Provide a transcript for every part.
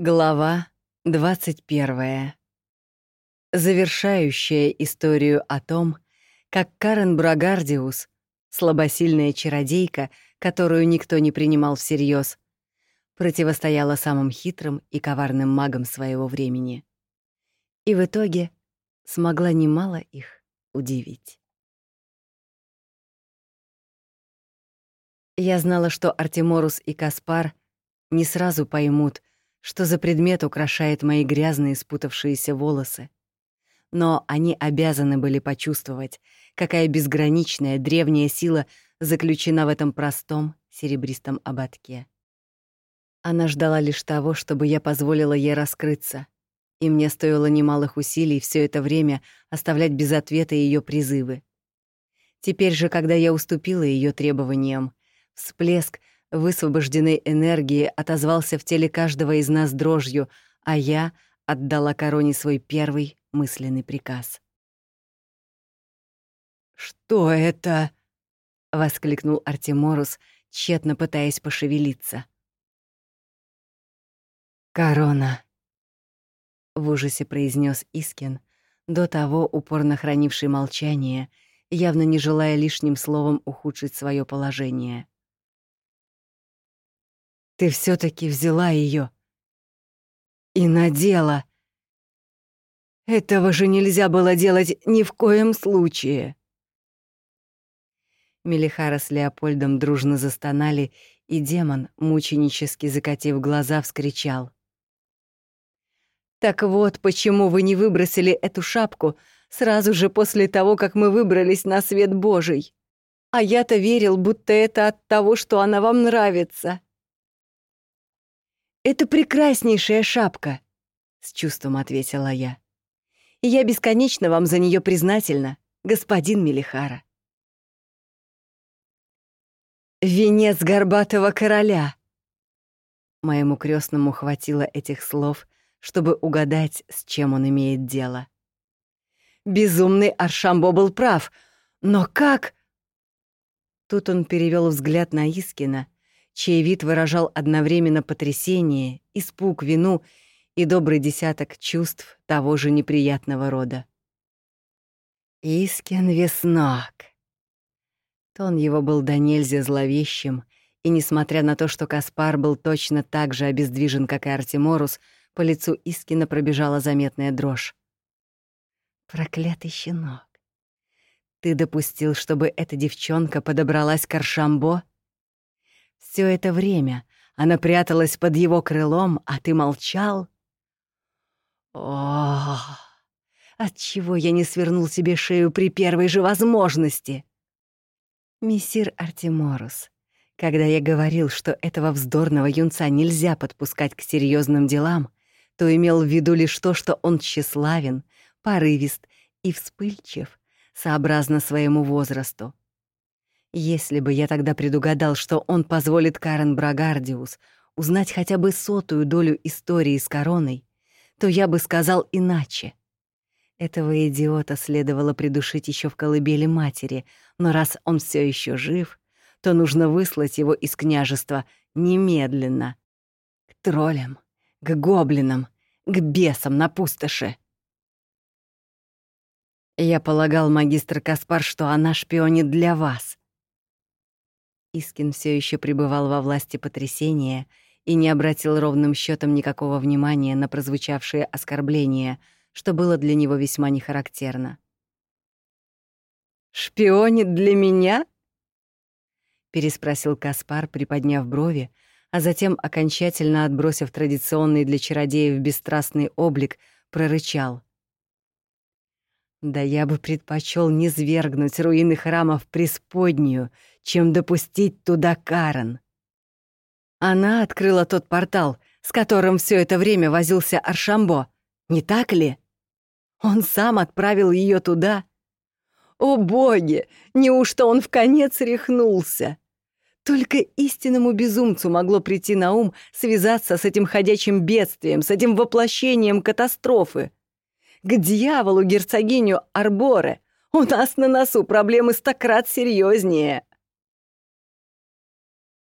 Глава 21. Завершающая историю о том, как Карен Брагардиус, слабосильная чародейка, которую никто не принимал всерьез, противостояла самым хитрым и коварным магам своего времени. И в итоге смогла немало их удивить. Я знала, что Артеморус и Каспар не сразу поймут, что за предмет украшает мои грязные спутавшиеся волосы. Но они обязаны были почувствовать, какая безграничная древняя сила заключена в этом простом серебристом ободке. Она ждала лишь того, чтобы я позволила ей раскрыться, и мне стоило немалых усилий все это время оставлять без ответа ее призывы. Теперь же, когда я уступила ее требованиям, всплеск высвобожденной энергии отозвался в теле каждого из нас дрожью, а я отдала короне свой первый мысленный приказ. «Что это?» — воскликнул Артеморус, тщетно пытаясь пошевелиться. «Корона», — в ужасе произнес Искин, до того упорно хранивший молчание, явно не желая лишним словом ухудшить свое положение. Ты все таки взяла ее и надела. Этого же нельзя было делать ни в коем случае. Мелихара с Леопольдом дружно застонали, и демон, мученически закатив глаза, вскричал. «Так вот, почему вы не выбросили эту шапку сразу же после того, как мы выбрались на свет Божий? А я-то верил, будто это от того, что она вам нравится». «Это прекраснейшая шапка», — с чувством ответила я. «И я бесконечно вам за нее признательна, господин Мелихара». «Венец горбатого короля!» Моему крестному хватило этих слов, чтобы угадать, с чем он имеет дело. Безумный Аршамбо был прав, но как... Тут он перевел взгляд на Искина — чей вид выражал одновременно потрясение, испуг, вину и добрый десяток чувств того же неприятного рода. «Искин Веснок!» Тон его был до нельзя зловещим, и, несмотря на то, что Каспар был точно так же обездвижен, как и Артеморус, по лицу Искина пробежала заметная дрожь. «Проклятый щенок! Ты допустил, чтобы эта девчонка подобралась к Аршамбо?» Все это время она пряталась под его крылом, а ты молчал? О, отчего я не свернул себе шею при первой же возможности? Мессир Артеморус, когда я говорил, что этого вздорного юнца нельзя подпускать к серьезным делам, то имел в виду лишь то, что он тщеславен, порывист и вспыльчив, сообразно своему возрасту. Если бы я тогда предугадал, что он позволит Карен Брагардиус узнать хотя бы сотую долю истории с короной, то я бы сказал иначе. Этого идиота следовало придушить еще в колыбели матери, но раз он все еще жив, то нужно выслать его из княжества немедленно. К троллям, к гоблинам, к бесам на пустоши. Я полагал, магистр Каспар, что она шпионит для вас. Искин все еще пребывал во власти потрясения и не обратил ровным счетом никакого внимания на прозвучавшие оскорбления, что было для него весьма нехарактерно. «Шпионит для меня?» — переспросил Каспар, приподняв брови, а затем, окончательно отбросив традиционный для чародеев бесстрастный облик, прорычал. «Да я бы предпочел не свергнуть руины храма в преисподнюю, чем допустить туда Карен. Она открыла тот портал, с которым все это время возился Аршамбо, не так ли? Он сам отправил ее туда. О боги, неужто он в конец рехнулся? Только истинному безумцу могло прийти на ум связаться с этим ходячим бедствием, с этим воплощением катастрофы. К дьяволу герцогиню Арборе! У нас на носу проблемы стократ серьезнее.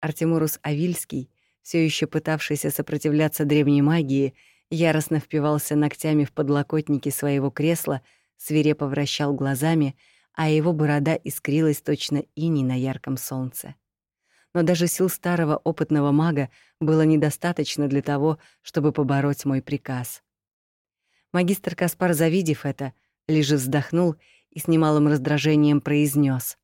Артемурус Авильский, все еще пытавшийся сопротивляться древней магии, яростно впивался ногтями в подлокотники своего кресла, свирепо вращал глазами, а его борода искрилась точно иней на ярком солнце. Но даже сил старого опытного мага было недостаточно для того, чтобы побороть мой приказ. Магистр Каспар, завидев это, лишь вздохнул и с немалым раздражением произнес: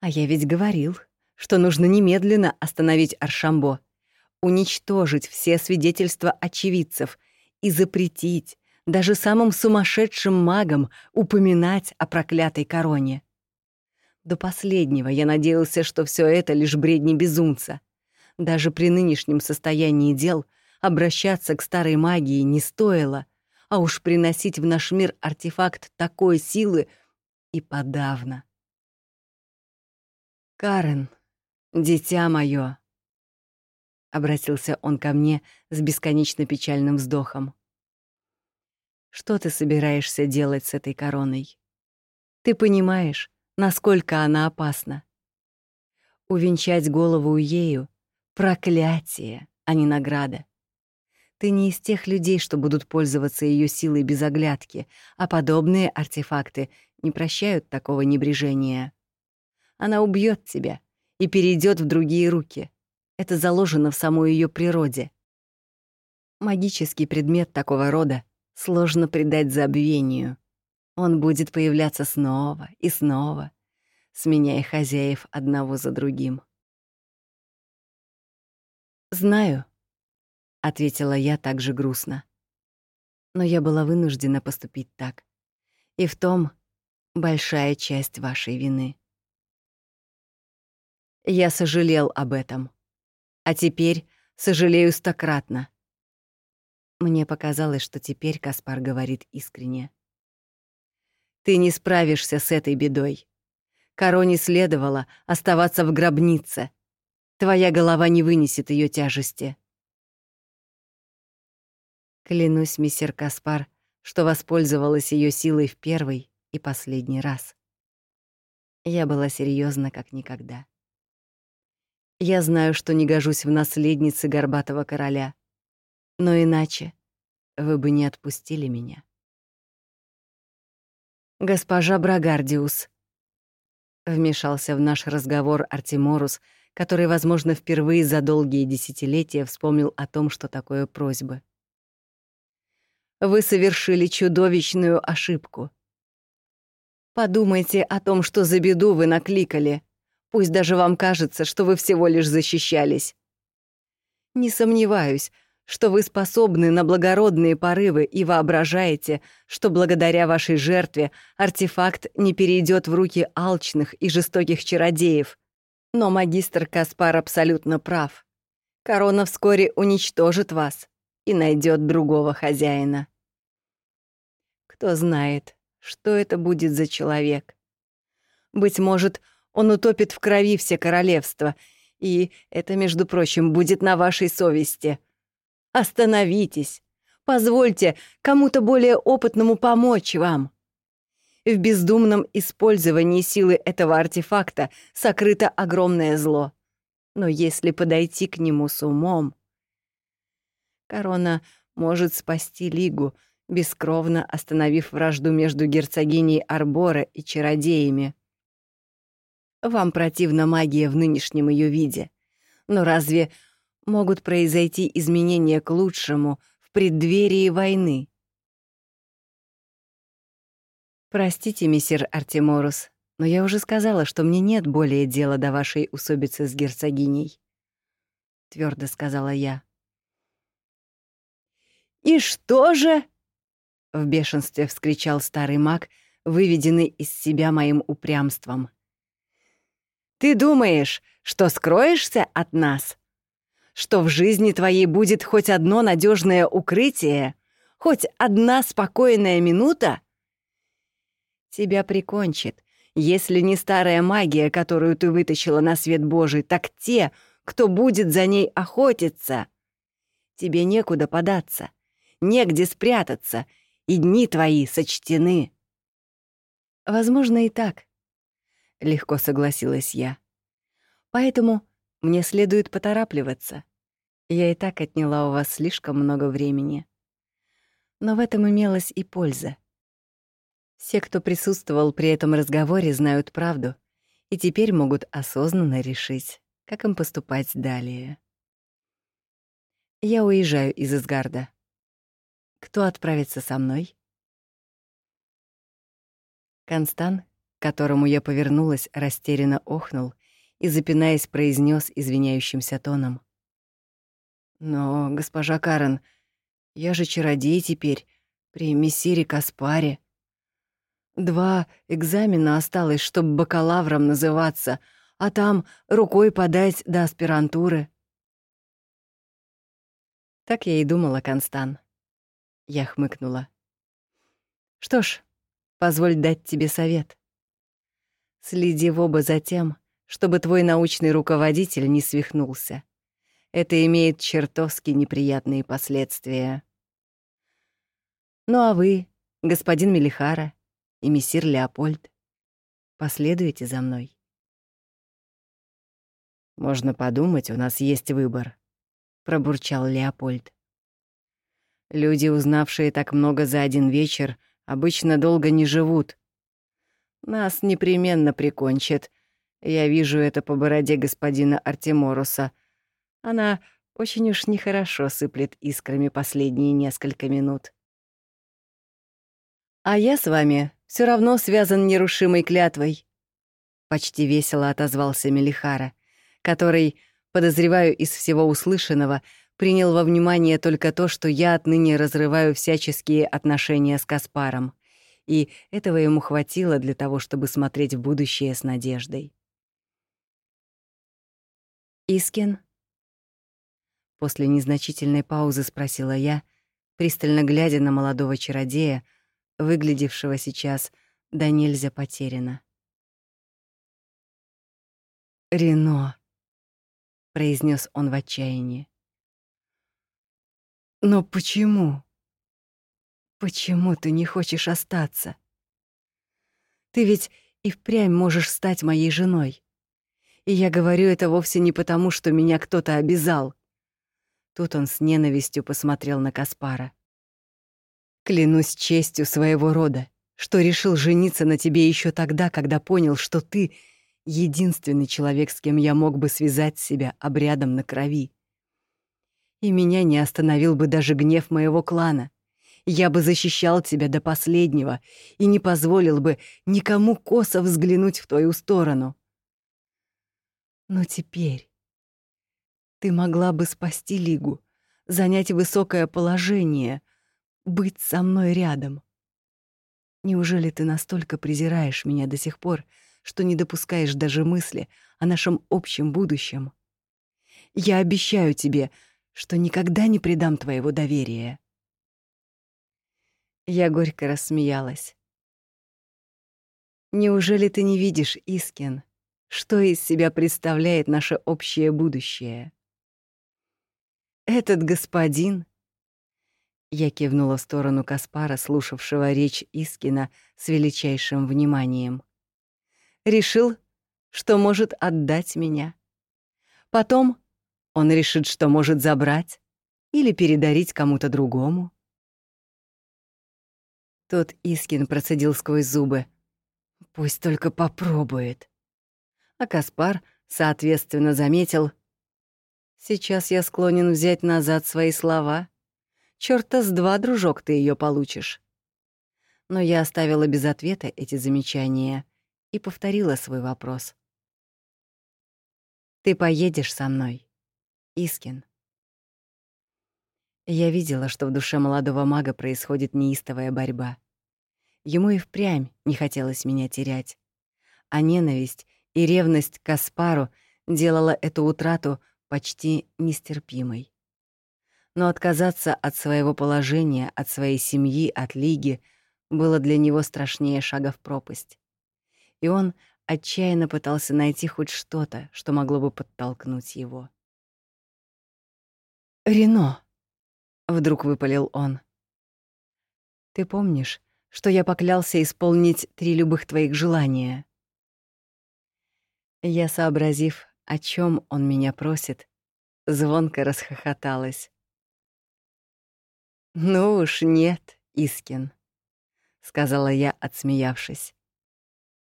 «А я ведь говорил, что нужно немедленно остановить Аршамбо, уничтожить все свидетельства очевидцев и запретить даже самым сумасшедшим магам упоминать о проклятой короне. До последнего я надеялся, что все это лишь бредни безумца. Даже при нынешнем состоянии дел обращаться к старой магии не стоило, а уж приносить в наш мир артефакт такой силы и подавно. «Карен, дитя мое, обратился он ко мне с бесконечно печальным вздохом. Что ты собираешься делать с этой короной? Ты понимаешь, насколько она опасна? Увенчать голову ею — проклятие, а не награда. Ты не из тех людей, что будут пользоваться ее силой без оглядки, а подобные артефакты не прощают такого небрежения. Она убьет тебя и перейдет в другие руки. Это заложено в самой ее природе. Магический предмет такого рода сложно придать забвению. Он будет появляться снова и снова, сменяя хозяев одного за другим. «Знаю», — ответила я также грустно. «Но я была вынуждена поступить так. И в том большая часть вашей вины». Я сожалел об этом а теперь сожалею стократно. Мне показалось, что теперь Каспар говорит искренне. Ты не справишься с этой бедой. Короне следовало оставаться в гробнице. Твоя голова не вынесет ее тяжести. Клянусь, мистер Каспар, что воспользовалась ее силой в первый и последний раз. Я была серьезна как никогда. Я знаю, что не гожусь в наследнице горбатого короля, но иначе вы бы не отпустили меня. Госпожа Брагардиус вмешался в наш разговор Артеморус, который, возможно, впервые за долгие десятилетия вспомнил о том, что такое просьбы. Вы совершили чудовищную ошибку. Подумайте о том, что за беду вы накликали, Пусть даже вам кажется, что вы всего лишь защищались. Не сомневаюсь, что вы способны на благородные порывы и воображаете, что благодаря вашей жертве артефакт не перейдет в руки алчных и жестоких чародеев. Но магистр Каспар абсолютно прав. Корона вскоре уничтожит вас и найдет другого хозяина. Кто знает, что это будет за человек. Быть может, утопит в крови все королевства. И это, между прочим, будет на вашей совести. Остановитесь. Позвольте кому-то более опытному помочь вам. В бездумном использовании силы этого артефакта сокрыто огромное зло. Но если подойти к нему с умом... Корона может спасти Лигу, бескровно остановив вражду между герцогиней Арбора и чародеями. Вам противна магия в нынешнем ее виде. Но разве могут произойти изменения к лучшему в преддверии войны? Простите, мистер Артеморус, но я уже сказала, что мне нет более дела до вашей усобицы с герцогиней. Твердо сказала я. «И что же?» — в бешенстве вскричал старый маг, выведенный из себя моим упрямством. Ты думаешь, что скроешься от нас? Что в жизни твоей будет хоть одно надежное укрытие, хоть одна спокойная минута? Тебя прикончит, если не старая магия, которую ты вытащила на свет Божий, так те, кто будет за ней охотиться. Тебе некуда податься, негде спрятаться, и дни твои сочтены. Возможно, и так. — легко согласилась я. «Поэтому мне следует поторапливаться. Я и так отняла у вас слишком много времени. Но в этом имелась и польза. Все, кто присутствовал при этом разговоре, знают правду и теперь могут осознанно решить, как им поступать далее. Я уезжаю из Изгарда. Кто отправится со мной? Констан, которому я повернулась, растерянно охнул и, запинаясь, произнес извиняющимся тоном. «Но, госпожа Карен, я же чародей теперь, при мессире Каспаре. Два экзамена осталось, чтобы бакалавром называться, а там рукой подать до аспирантуры». Так я и думала, Констан. Я хмыкнула. Что ж, позволь дать тебе совет. Следи в оба за тем, чтобы твой научный руководитель не свихнулся. Это имеет чертовски неприятные последствия. Ну а вы, господин Мелихара и мессир Леопольд, последуйте за мной. Можно подумать, у нас есть выбор, пробурчал Леопольд. Люди, узнавшие так много за один вечер, обычно долго не живут. Нас непременно прикончат. Я вижу это по бороде господина Артеморуса. Она очень уж нехорошо сыплет искрами последние несколько минут. А я с вами все равно связан нерушимой клятвой. Почти весело отозвался Мелихара, который, подозреваю из всего услышанного, принял во внимание только то, что я отныне разрываю всяческие отношения с Каспаром, и этого ему хватило для того, чтобы смотреть в будущее с надеждой. «Искин?» После незначительной паузы спросила я, пристально глядя на молодого чародея, выглядевшего сейчас да нельзя потеряно. «Рено», — произнес он в отчаянии. Но почему? Почему ты не хочешь остаться? Ты ведь и впрямь можешь стать моей женой. И я говорю это вовсе не потому, что меня кто-то обязал. Тут он с ненавистью посмотрел на Каспара. Клянусь честью своего рода, что решил жениться на тебе еще тогда, когда понял, что ты — единственный человек, с кем я мог бы связать себя обрядом на крови и меня не остановил бы даже гнев моего клана. Я бы защищал тебя до последнего и не позволил бы никому косо взглянуть в твою сторону. Но теперь ты могла бы спасти Лигу, занять высокое положение, быть со мной рядом. Неужели ты настолько презираешь меня до сих пор, что не допускаешь даже мысли о нашем общем будущем? Я обещаю тебе, что никогда не предам твоего доверия. Я горько рассмеялась. Неужели ты не видишь, Искин, что из себя представляет наше общее будущее? Этот господин... Я кивнула в сторону Каспара, слушавшего речь Искина с величайшим вниманием. Решил, что может отдать меня. Потом он решит, что может забрать или передарить кому-то другому. Тот Искин процедил сквозь зубы. Пусть только попробует. А Каспар, соответственно, заметил. Сейчас я склонен взять назад свои слова. Чёрта с два, дружок, ты ее получишь. Но я оставила без ответа эти замечания и повторила свой вопрос. Ты поедешь со мной? Искин. Я видела, что в душе молодого мага происходит неистовая борьба. Ему и впрямь не хотелось меня терять. А ненависть и ревность к Каспару делала эту утрату почти нестерпимой. Но отказаться от своего положения, от своей семьи, от Лиги было для него страшнее шага в пропасть. И он отчаянно пытался найти хоть что-то, что могло бы подтолкнуть его. «Рено», — вдруг выпалил он. «Ты помнишь, что я поклялся исполнить три любых твоих желания?» Я, сообразив, о чем он меня просит, звонко расхохоталась. «Ну уж нет, Искин», — сказала я, отсмеявшись.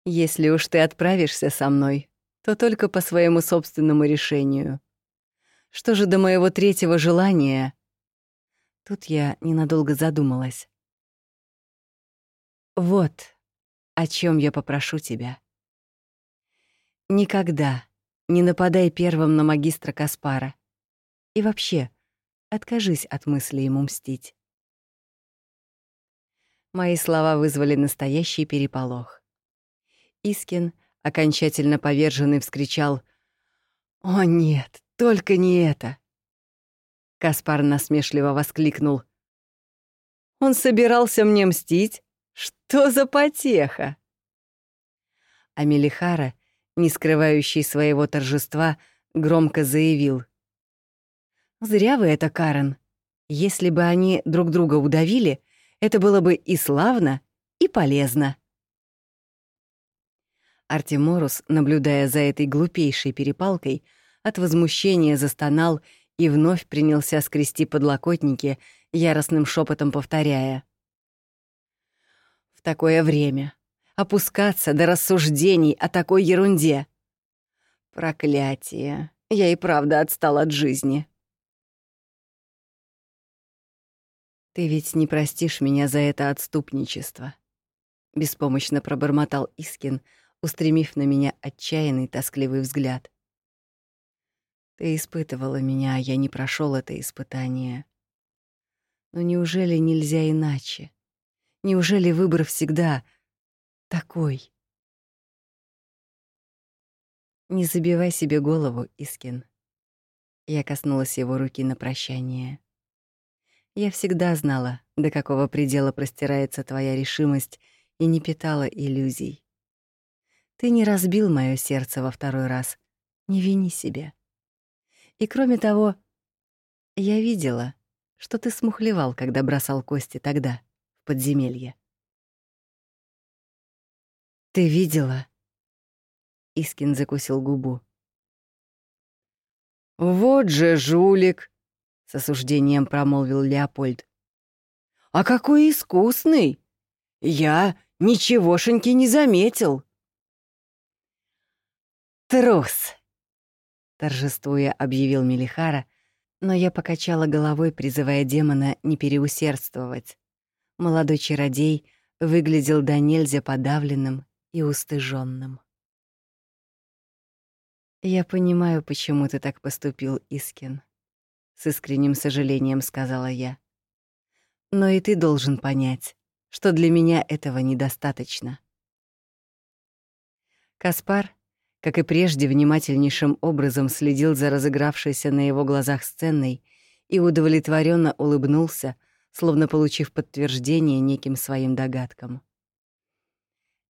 «Если уж ты отправишься со мной, то только по своему собственному решению. Что же до моего третьего желания?» Тут я ненадолго задумалась. «Вот о чем я попрошу тебя. Никогда не нападай первым на магистра Каспара. И вообще, откажись от мысли ему мстить. Мои слова вызвали настоящий переполох. Искин, окончательно поверженный, вскричал «О нет, только не это!» Каспар насмешливо воскликнул. «Он собирался мне мстить? Что за потеха?» А Мелихара — не скрывающий своего торжества, громко заявил. «Зря вы это, Карен. Если бы они друг друга удавили, это было бы и славно, и полезно». Артеморус, наблюдая за этой глупейшей перепалкой, от возмущения застонал и вновь принялся скрести подлокотники, яростным шепотом повторяя. «В такое время опускаться до рассуждений о такой ерунде. Проклятие. Я и правда отстал от жизни. Ты ведь не простишь меня за это отступничество. Беспомощно пробормотал Искин, устремив на меня отчаянный, тоскливый взгляд. Ты испытывала меня, а я не прошел это испытание. Но неужели нельзя иначе? Неужели выбор всегда такой. Не забивай себе голову, Искин. Я коснулась его руки на прощание. Я всегда знала, до какого предела простирается твоя решимость, и не питала иллюзий. Ты не разбил моё сердце во второй раз. Не вини себя. И кроме того, я видела, что ты смухлевал, когда бросал кости тогда, в подземелье. «Ты видела?» Искин закусил губу. «Вот же жулик!» — с осуждением промолвил Леопольд. «А какой искусный! Я ничегошеньки не заметил!» «Трус!» — торжествуя объявил Мелихара, но я покачала головой, призывая демона не переусердствовать. Молодой чародей выглядел до нельзя подавленным и устыженным. «Я понимаю, почему ты так поступил, Искин», — с искренним сожалением сказала я. «Но и ты должен понять, что для меня этого недостаточно». Каспар, как и прежде, внимательнейшим образом следил за разыгравшейся на его глазах сценой и удовлетворенно улыбнулся, словно получив подтверждение неким своим догадкам.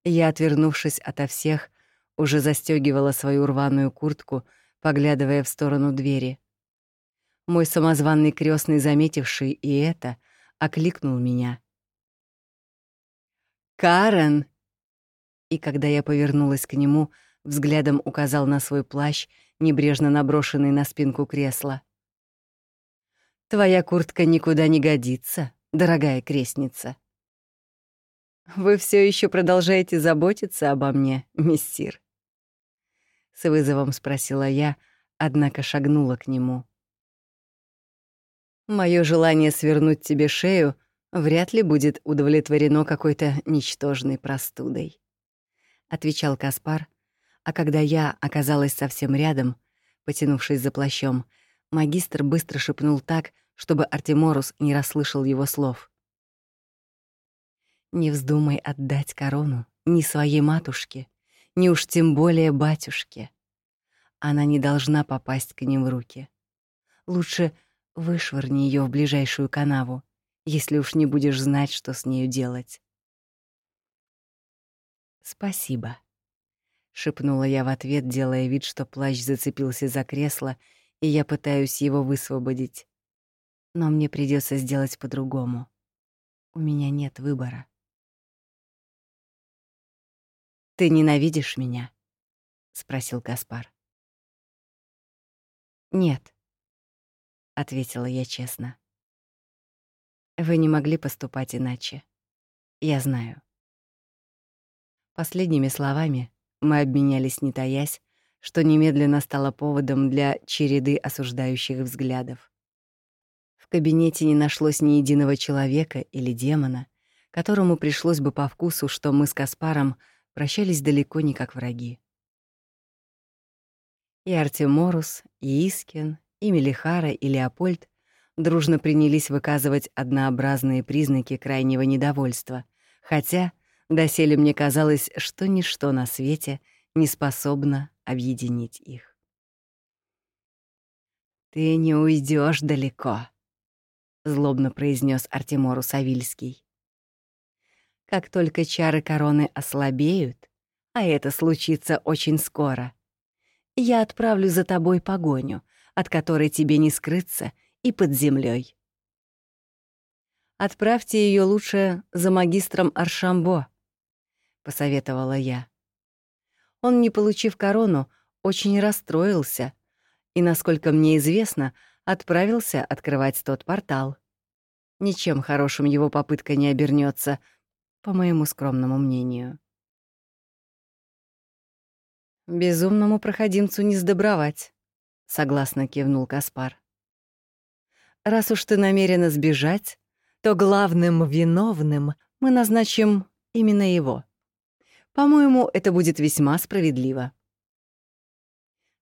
Я, отвернувшись ото всех, уже застегивала свою рваную куртку, поглядывая в сторону двери. Мой самозванный крестный, заметивший и это, окликнул меня. «Карен!» И когда я повернулась к нему, взглядом указал на свой плащ, небрежно наброшенный на спинку кресла. «Твоя куртка никуда не годится, дорогая крестница». Вы все еще продолжаете заботиться обо мне, миссир? С вызовом спросила я, однако шагнула к нему. Мое желание свернуть тебе шею вряд ли будет удовлетворено какой-то ничтожной простудой, отвечал Каспар, а когда я оказалась совсем рядом, потянувшись за плащом, магистр быстро шепнул так, чтобы Артеморус не расслышал его слов. Не вздумай отдать корону ни своей матушке, ни уж тем более батюшке. Она не должна попасть к ним в руки. Лучше вышвырни ее в ближайшую канаву, если уж не будешь знать, что с нею делать. Спасибо, шепнула я в ответ, делая вид, что плащ зацепился за кресло, и я пытаюсь его высвободить. Но мне придется сделать по-другому. У меня нет выбора. Ты ненавидишь меня? спросил Каспар. Нет, — ответила я честно. «Вы не могли поступать иначе. Я знаю». Последними словами мы обменялись не таясь, что немедленно стало поводом для череды осуждающих взглядов. В кабинете не нашлось ни единого человека или демона, которому пришлось бы по вкусу, что мы с Каспаром прощались далеко не как враги. И Артеморус, и Искин, и Мелихара, и Леопольд дружно принялись выказывать однообразные признаки крайнего недовольства, хотя доселе мне казалось, что ничто на свете не способно объединить их. «Ты не уйдешь далеко», — злобно произнес Артеморус Авильский. «Как только чары короны ослабеют, а это случится очень скоро, я отправлю за тобой погоню, от которой тебе не скрыться и под землей. Отправьте ее лучше за магистром Аршамбо, посоветовала я. Он, не получив корону, очень расстроился и, насколько мне известно, отправился открывать тот портал. Ничем хорошим его попытка не обернется, по моему скромному мнению. Безумному проходимцу не сдобровать, согласно кивнул Каспар. Раз уж ты намерена сбежать, то главным виновным мы назначим именно его. По-моему, это будет весьма справедливо.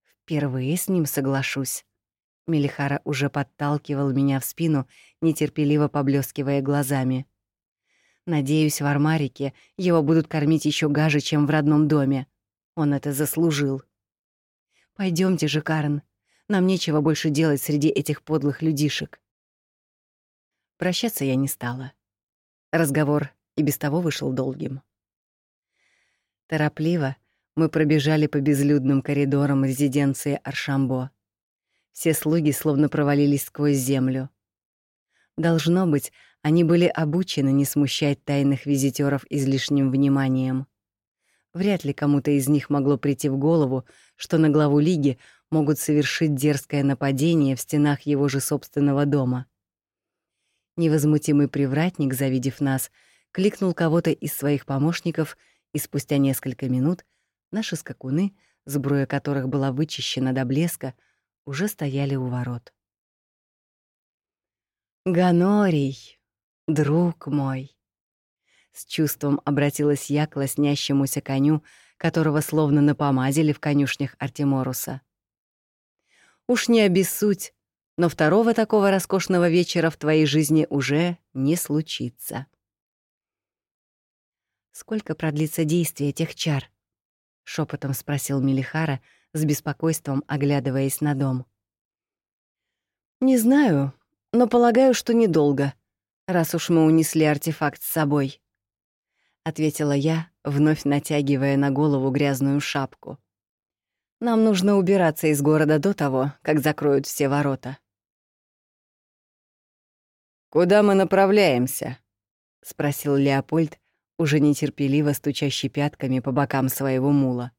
Впервые с ним соглашусь. Мелихара уже подталкивал меня в спину, нетерпеливо поблескивая глазами. Надеюсь, в Армарике его будут кормить еще гаже, чем в родном доме. Он это заслужил. Пойдемте же, Карен. Нам нечего больше делать среди этих подлых людишек. Прощаться я не стала. Разговор и без того вышел долгим. Торопливо мы пробежали по безлюдным коридорам резиденции Аршамбо. Все слуги словно провалились сквозь землю. Должно быть, они были обучены не смущать тайных визитеров излишним вниманием. Вряд ли кому-то из них могло прийти в голову, что на главу лиги могут совершить дерзкое нападение в стенах его же собственного дома. Невозмутимый привратник, завидев нас, кликнул кого-то из своих помощников, и спустя несколько минут наши скакуны, сбруя которых была вычищена до блеска, уже стояли у ворот. «Ганорий, друг мой!» С чувством обратилась я к лоснящемуся коню, которого словно напомазили в конюшнях Артеморуса. «Уж не обессудь, но второго такого роскошного вечера в твоей жизни уже не случится». «Сколько продлится действие этих чар?» — шепотом спросил Мелихара, с беспокойством оглядываясь на дом. «Не знаю, но полагаю, что недолго, раз уж мы унесли артефакт с собой». — ответила я, вновь натягивая на голову грязную шапку. «Нам нужно убираться из города до того, как закроют все ворота». «Куда мы направляемся?» — спросил Леопольд, уже нетерпеливо стучащий пятками по бокам своего мула.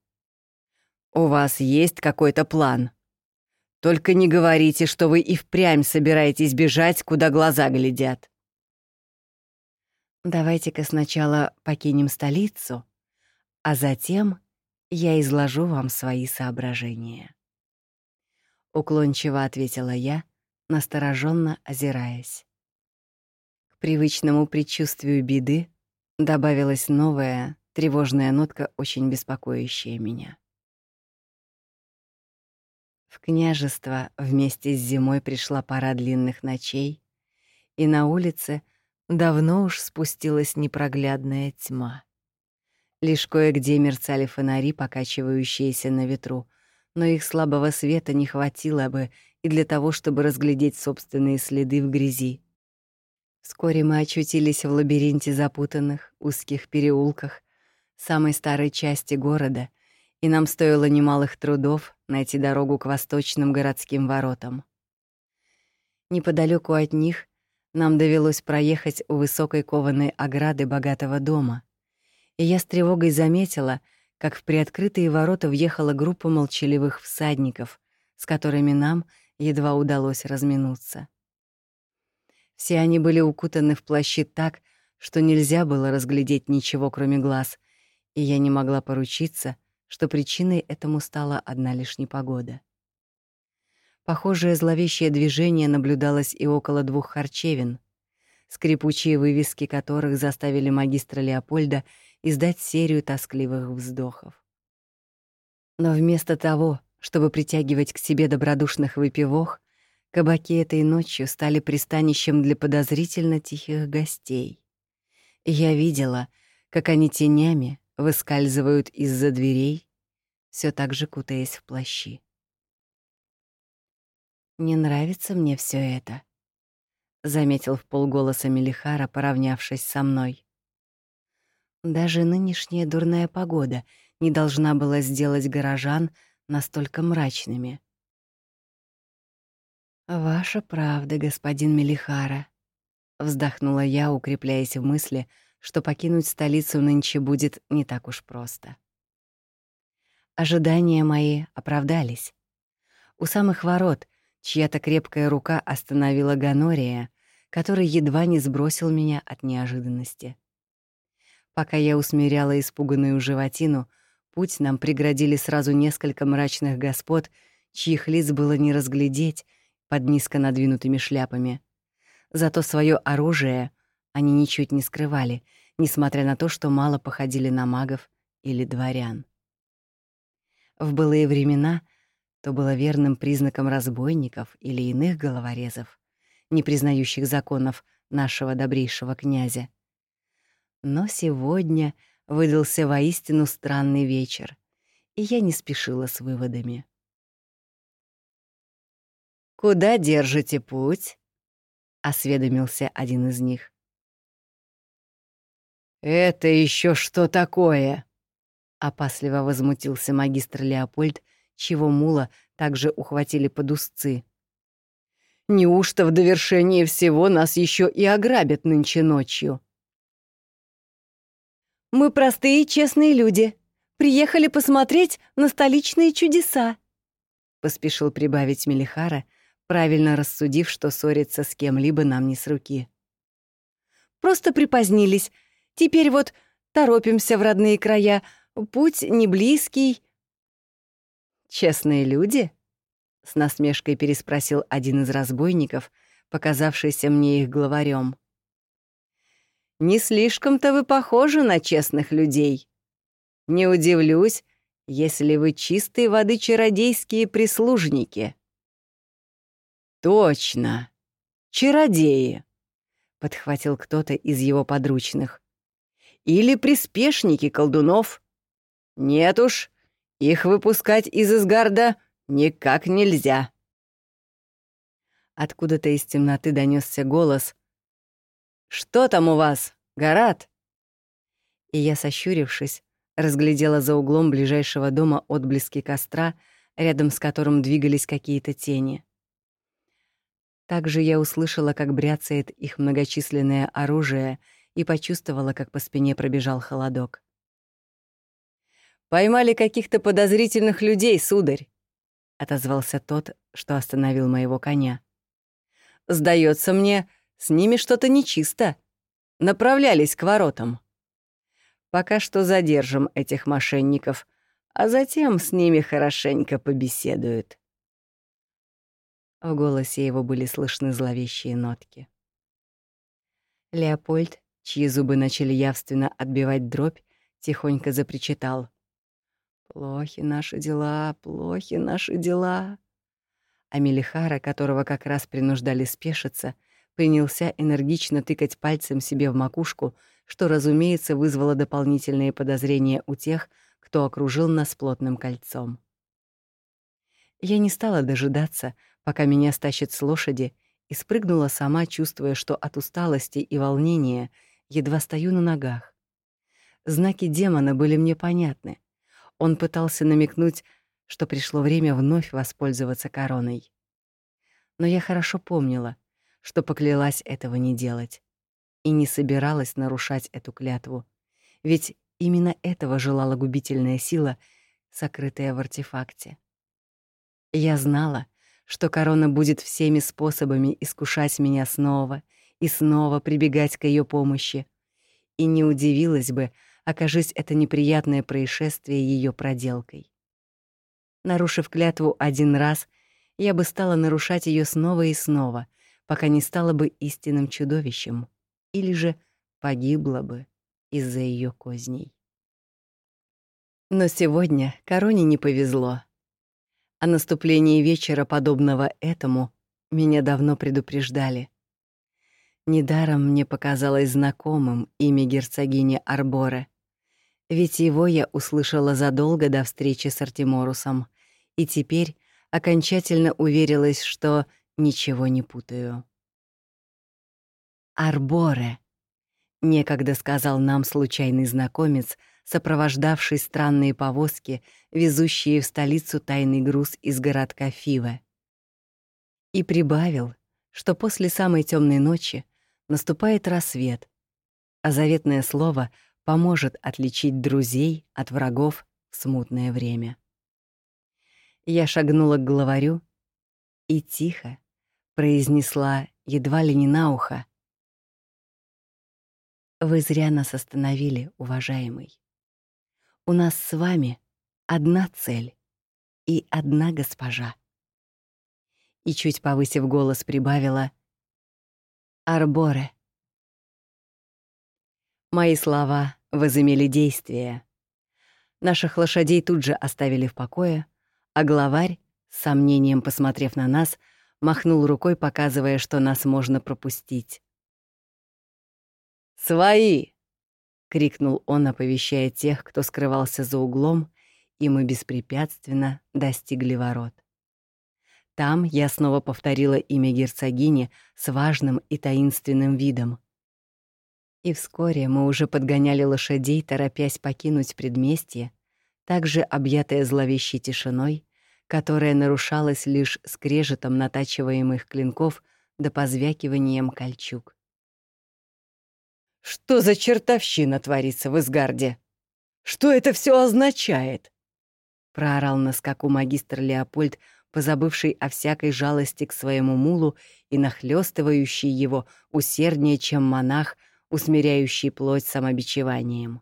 «У вас есть какой-то план? Только не говорите, что вы и впрямь собираетесь бежать, куда глаза глядят». Давайте-ка сначала покинем столицу, а затем я изложу вам свои соображения. Уклончиво ответила я, настороженно озираясь. К привычному предчувствию беды добавилась новая, тревожная нотка, очень беспокоящая меня. В княжество вместе с зимой пришла пора длинных ночей, и на улице — Давно уж спустилась непроглядная тьма. Лишь кое-где мерцали фонари, покачивающиеся на ветру, но их слабого света не хватило бы и для того, чтобы разглядеть собственные следы в грязи. Вскоре мы очутились в лабиринте запутанных, узких переулках самой старой части города, и нам стоило немалых трудов найти дорогу к восточным городским воротам. Неподалеку от них нам довелось проехать у высокой кованой ограды богатого дома, и я с тревогой заметила, как в приоткрытые ворота въехала группа молчаливых всадников, с которыми нам едва удалось разминуться. Все они были укутаны в плащи так, что нельзя было разглядеть ничего, кроме глаз, и я не могла поручиться, что причиной этому стала одна лишь непогода. Похожее зловещее движение наблюдалось и около двух харчевин, скрипучие вывески которых заставили магистра Леопольда издать серию тоскливых вздохов. Но вместо того, чтобы притягивать к себе добродушных выпивох, кабаки этой ночью стали пристанищем для подозрительно тихих гостей. я видела, как они тенями выскальзывают из-за дверей, все так же кутаясь в плащи. «Не нравится мне все это», — заметил в полголоса Мелихара, поравнявшись со мной. Даже нынешняя дурная погода не должна была сделать горожан настолько мрачными. «Ваша правда, господин Мелихара», — вздохнула я, укрепляясь в мысли, что покинуть столицу нынче будет не так уж просто. Ожидания мои оправдались. У самых ворот чья-то крепкая рука остановила Ганория, который едва не сбросил меня от неожиданности. Пока я усмиряла испуганную животину, путь нам преградили сразу несколько мрачных господ, чьих лиц было не разглядеть под низко надвинутыми шляпами. Зато свое оружие они ничуть не скрывали, несмотря на то, что мало походили на магов или дворян. В былые времена то было верным признаком разбойников или иных головорезов, не признающих законов нашего добрейшего князя. Но сегодня выдался воистину странный вечер, и я не спешила с выводами. «Куда держите путь?» — осведомился один из них. «Это еще что такое?» — опасливо возмутился магистр Леопольд, чего мула также ухватили под узцы. «Неужто в довершение всего нас еще и ограбят нынче ночью?» «Мы простые честные люди. Приехали посмотреть на столичные чудеса», — поспешил прибавить Мелихара, правильно рассудив, что ссориться с кем-либо нам не с руки. «Просто припозднились. Теперь вот торопимся в родные края. Путь не близкий». «Честные люди?» — с насмешкой переспросил один из разбойников, показавшийся мне их главарем. «Не слишком-то вы похожи на честных людей. Не удивлюсь, если вы чистой воды чародейские прислужники». «Точно! Чародеи!» — подхватил кто-то из его подручных. «Или приспешники колдунов. Нет уж, их выпускать из Изгарда никак нельзя». Откуда-то из темноты донесся голос. «Что там у вас, Гарат?» И я, сощурившись, разглядела за углом ближайшего дома отблески костра, рядом с которым двигались какие-то тени. Также я услышала, как бряцает их многочисленное оружие, и почувствовала, как по спине пробежал холодок. «Поймали каких-то подозрительных людей, сударь», — отозвался тот, что остановил моего коня. «Сдается мне, с ними что-то нечисто. Направлялись к воротам. Пока что задержим этих мошенников, а затем с ними хорошенько побеседуют». В голосе его были слышны зловещие нотки. Леопольд, чьи зубы начали явственно отбивать дробь, тихонько запричитал. «Плохи наши дела, плохи наши дела». А Мелихара, которого как раз принуждали спешиться, принялся энергично тыкать пальцем себе в макушку, что, разумеется, вызвало дополнительные подозрения у тех, кто окружил нас плотным кольцом. Я не стала дожидаться, пока меня стащат с лошади, и спрыгнула сама, чувствуя, что от усталости и волнения едва стою на ногах. Знаки демона были мне понятны. Он пытался намекнуть, что пришло время вновь воспользоваться короной. Но я хорошо помнила, что поклялась этого не делать и не собиралась нарушать эту клятву, ведь именно этого желала губительная сила, сокрытая в артефакте. Я знала, что корона будет всеми способами искушать меня снова и снова прибегать к ее помощи. И не удивилась бы, окажись это неприятное происшествие ее проделкой. Нарушив клятву один раз, я бы стала нарушать ее снова и снова, пока не стала бы истинным чудовищем, или же погибла бы из-за ее козней. Но сегодня короне не повезло. О наступлении вечера, подобного этому, меня давно предупреждали. Недаром мне показалось знакомым имя герцогини Арборе, ведь его я услышала задолго до встречи с Артеморусом, и теперь окончательно уверилась, что ничего не путаю. «Арборе», — некогда сказал нам случайный знакомец, сопровождавший странные повозки, везущие в столицу тайный груз из городка Фиве. И прибавил, что после самой темной ночи наступает рассвет, а заветное слово поможет отличить друзей от врагов в смутное время. Я шагнула к главарю и тихо произнесла едва ли не на ухо. Вы зря нас остановили, уважаемый. У нас с вами одна цель и одна госпожа. И чуть повысив голос, прибавила «Арборе». Мои слова возымели действие. Наших лошадей тут же оставили в покое, а главарь, с сомнением посмотрев на нас, махнул рукой, показывая, что нас можно пропустить. «Свои!» — крикнул он, оповещая тех, кто скрывался за углом, и мы беспрепятственно достигли ворот. Там я снова повторила имя герцогини с важным и таинственным видом. И вскоре мы уже подгоняли лошадей, торопясь покинуть предместье, также объятое зловещей тишиной, которая нарушалась лишь скрежетом натачиваемых клинков да позвякиванием кольчуг. Что за чертовщина творится в Изгарде? Что это все означает? Проорал на скаку магистр Леопольд, позабывший о всякой жалости к своему мулу и нахлёстывающий его усерднее, чем монах, усмиряющий плоть самобичеванием.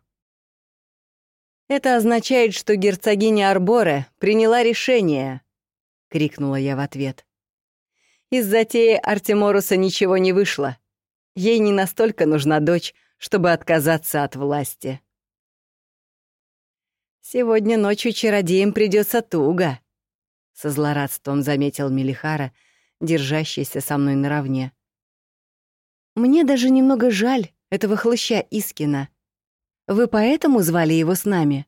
«Это означает, что герцогиня Арборе приняла решение», — крикнула я в ответ. «Из затеи Артеморуса ничего не вышло. Ей не настолько нужна дочь, чтобы отказаться от власти. «Сегодня ночью чародеям придется туго», — со злорадством заметил Мелихара, держащийся со мной наравне. «Мне даже немного жаль этого хлыща Искина. Вы поэтому звали его с нами?»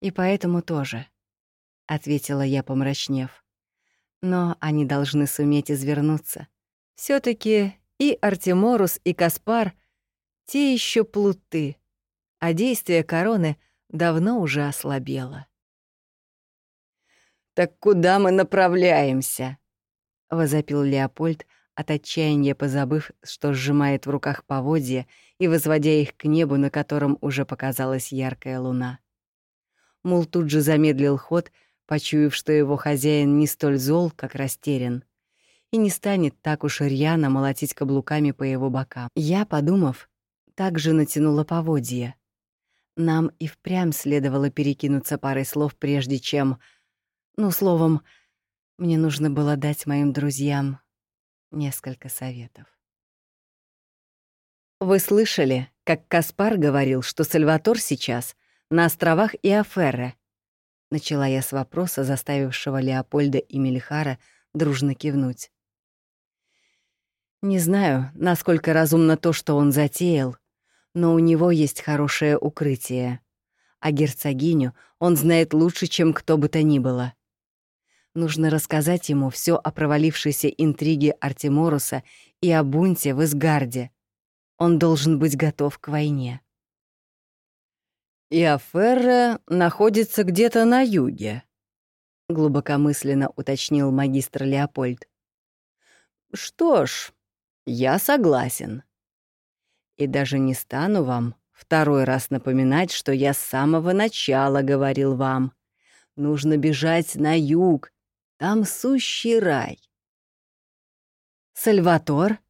«И поэтому тоже», — ответила я, помрачнев. «Но они должны суметь извернуться. Все таки и Артеморус, и Каспар — те еще плуты, а действие короны давно уже ослабело. «Так куда мы направляемся?» — возопил Леопольд, от отчаяния позабыв, что сжимает в руках поводья и возводя их к небу, на котором уже показалась яркая луна. Мул тут же замедлил ход, почуяв, что его хозяин не столь зол, как растерян, и не станет так уж рьяно молотить каблуками по его бокам. Я, подумав, также натянула поводья. Нам и впрямь следовало перекинуться парой слов, прежде чем... Ну, словом, мне нужно было дать моим друзьям несколько советов. Вы слышали, как Каспар говорил, что Сальватор сейчас на островах Иоферре? Начала я с вопроса, заставившего Леопольда и Мелихара дружно кивнуть. Не знаю, насколько разумно то, что он затеял, но у него есть хорошее укрытие. А герцогиню он знает лучше, чем кто бы то ни было. Нужно рассказать ему все о провалившейся интриге Артеморуса и о бунте в Изгарде. Он должен быть готов к войне. «И Аферра находится где-то на юге», — глубокомысленно уточнил магистр Леопольд. «Что ж, я согласен. И даже не стану вам второй раз напоминать, что я с самого начала говорил вам. Нужно бежать на юг, Там сущий рай. «Сальватор?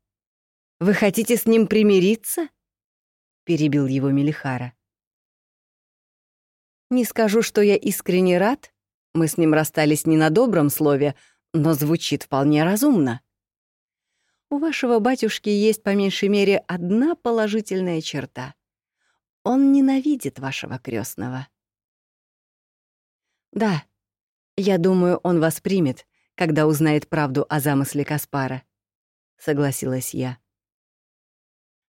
Вы хотите с ним примириться?» — перебил его Мелихара. «Не скажу, что я искренне рад. Мы с ним расстались не на добром слове, но звучит вполне разумно. У вашего батюшки есть по меньшей мере одна положительная черта. Он ненавидит вашего крестного. Да, я думаю, он вас примет, когда узнает правду о замысле Каспара согласилась я.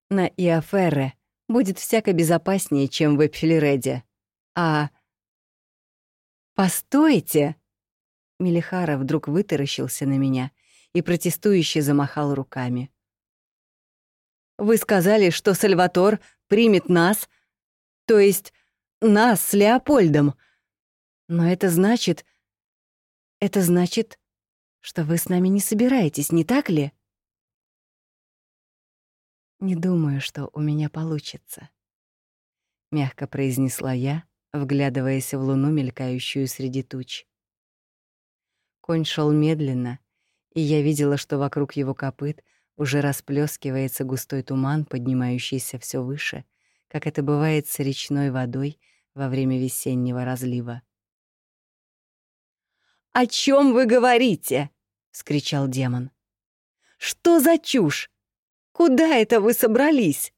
На Иоферре будет всяко безопаснее, чем в Эпфилереде. А... «Постойте!» Мелихара вдруг вытаращился на меня и протестующе замахал руками. «Вы сказали, что Сальватор примет нас, то есть нас с Леопольдом. Но это значит... Это значит, что вы с нами не собираетесь, не так ли?» «Не думаю, что у меня получится», — мягко произнесла я, вглядываясь в луну, мелькающую среди туч. Конь шел медленно, и я видела, что вокруг его копыт уже расплескивается густой туман, поднимающийся все выше, как это бывает с речной водой во время весеннего разлива. «О чем вы говорите?» — вскричал демон. «Что за чушь? Куда это вы собрались?»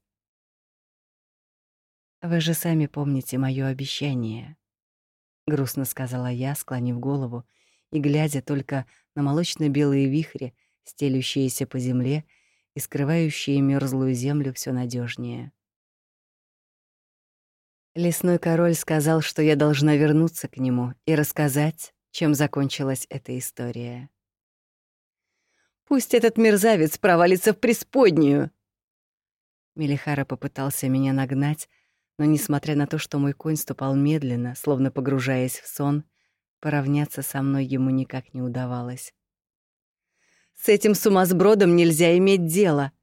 «Вы же сами помните моё обещание», — грустно сказала я, склонив голову и глядя только на молочно-белые вихри, стелющиеся по земле и скрывающие мёрзлую землю всё надёжнее. Лесной король сказал, что я должна вернуться к нему и рассказать, чем закончилась эта история. Пусть этот мерзавец провалится в преисподнюю!» Мелихара попытался меня нагнать, но, несмотря на то, что мой конь ступал медленно, словно погружаясь в сон, поравняться со мной ему никак не удавалось. «С этим сумасбродом нельзя иметь дело.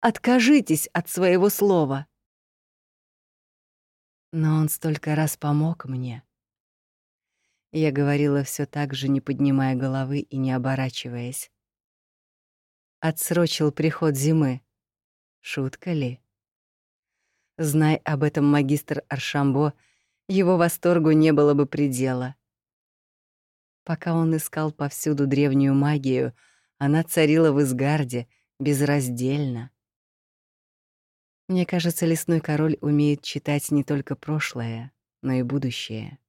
Откажитесь от своего слова». Но он столько раз помог мне. Я говорила все так же, не поднимая головы и не оборачиваясь отсрочил приход зимы. Шутка ли? Знай об этом магистр Аршамбо, его восторгу не было бы предела. Пока он искал повсюду древнюю магию, она царила в Изгарде безраздельно. Мне кажется, лесной король умеет читать не только прошлое, но и будущее.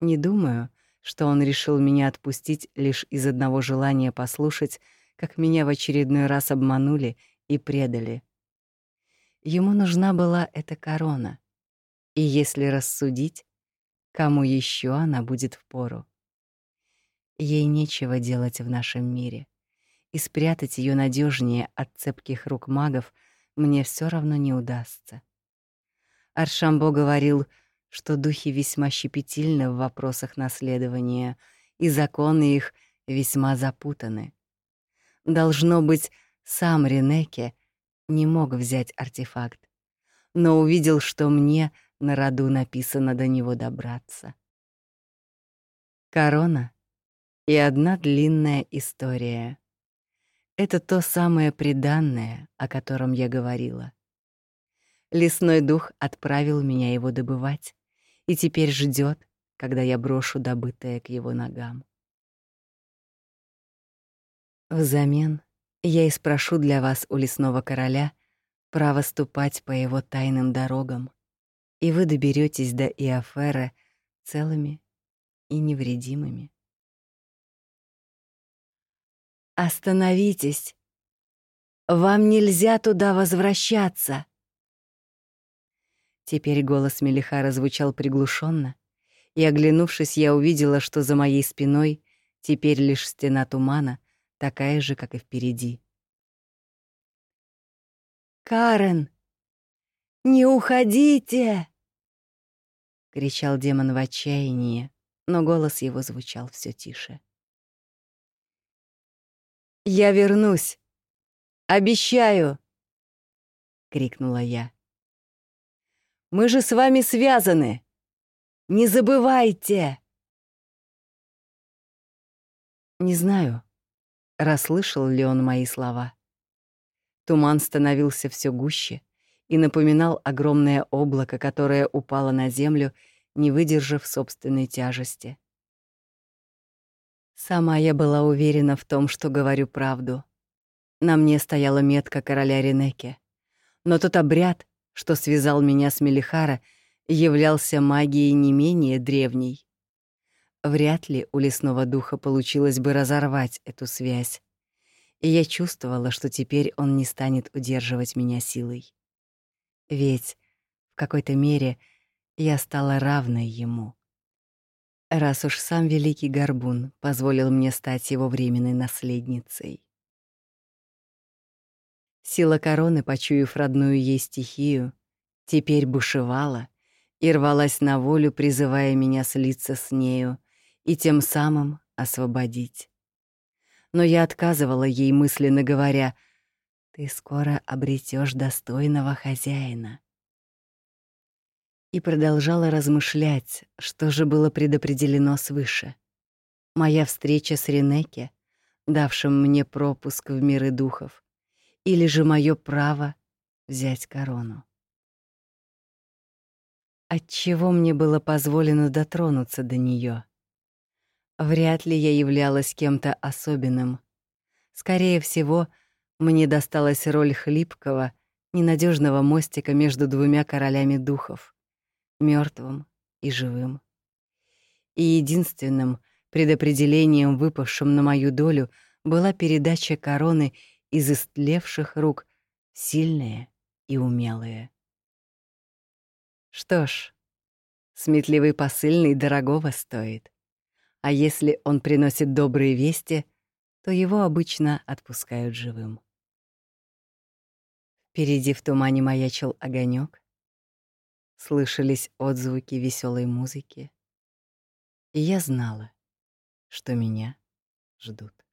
Не думаю, что он решил меня отпустить лишь из одного желания послушать, как меня в очередной раз обманули и предали. Ему нужна была эта корона. И если рассудить, кому еще она будет впору? Ей нечего делать в нашем мире, и спрятать ее надежнее от цепких рук магов мне все равно не удастся. Аршамбо говорил, что духи весьма щепетильны в вопросах наследования, и законы их весьма запутаны. Должно быть, сам Ренеке не мог взять артефакт, но увидел, что мне на роду написано до него добраться. Корона и одна длинная история. Это то самое преданное, о котором я говорила. Лесной дух отправил меня его добывать и теперь ждет, когда я брошу добытое к его ногам. Взамен я и спрошу для вас у лесного короля право ступать по его тайным дорогам, и вы доберетесь до Иофера целыми и невредимыми. Остановитесь! Вам нельзя туда возвращаться! Теперь голос Мелихара звучал приглушенно, и, оглянувшись, я увидела, что за моей спиной теперь лишь стена тумана, такая же, как и впереди. «Карен, не уходите!» — кричал демон в отчаянии, но голос его звучал все тише. «Я вернусь! Обещаю!» — крикнула я. «Мы же с вами связаны! Не забывайте!» Не знаю, расслышал ли он мои слова. Туман становился все гуще и напоминал огромное облако, которое упало на землю, не выдержав собственной тяжести. Сама я была уверена в том, что говорю правду. На мне стояла метка короля Ренеке. Но тот обряд, что связал меня с Мелихара, являлся магией не менее древней. Вряд ли у лесного духа получилось бы разорвать эту связь. И я чувствовала, что теперь он не станет удерживать меня силой. Ведь в какой-то мере я стала равной ему. Раз уж сам великий Горбун позволил мне стать его временной наследницей. Сила короны, почуяв родную ей стихию, теперь бушевала и рвалась на волю, призывая меня слиться с нею и тем самым освободить. Но я отказывала ей, мысленно говоря, «Ты скоро обретешь достойного хозяина». И продолжала размышлять, что же было предопределено свыше. Моя встреча с Ренеке, давшим мне пропуск в миры духов, или же мое право взять корону. Отчего мне было позволено дотронуться до нее? Вряд ли я являлась кем-то особенным. Скорее всего, мне досталась роль хлипкого, ненадежного мостика между двумя королями духов, мертвым и живым. И единственным предопределением, выпавшим на мою долю, была передача короны из истлевших рук сильные и умелые. Что ж, сметливый посыльный дорогого стоит. А если он приносит добрые вести, то его обычно отпускают живым. Впереди в тумане маячил огонек, слышались отзвуки веселой музыки, и я знала, что меня ждут.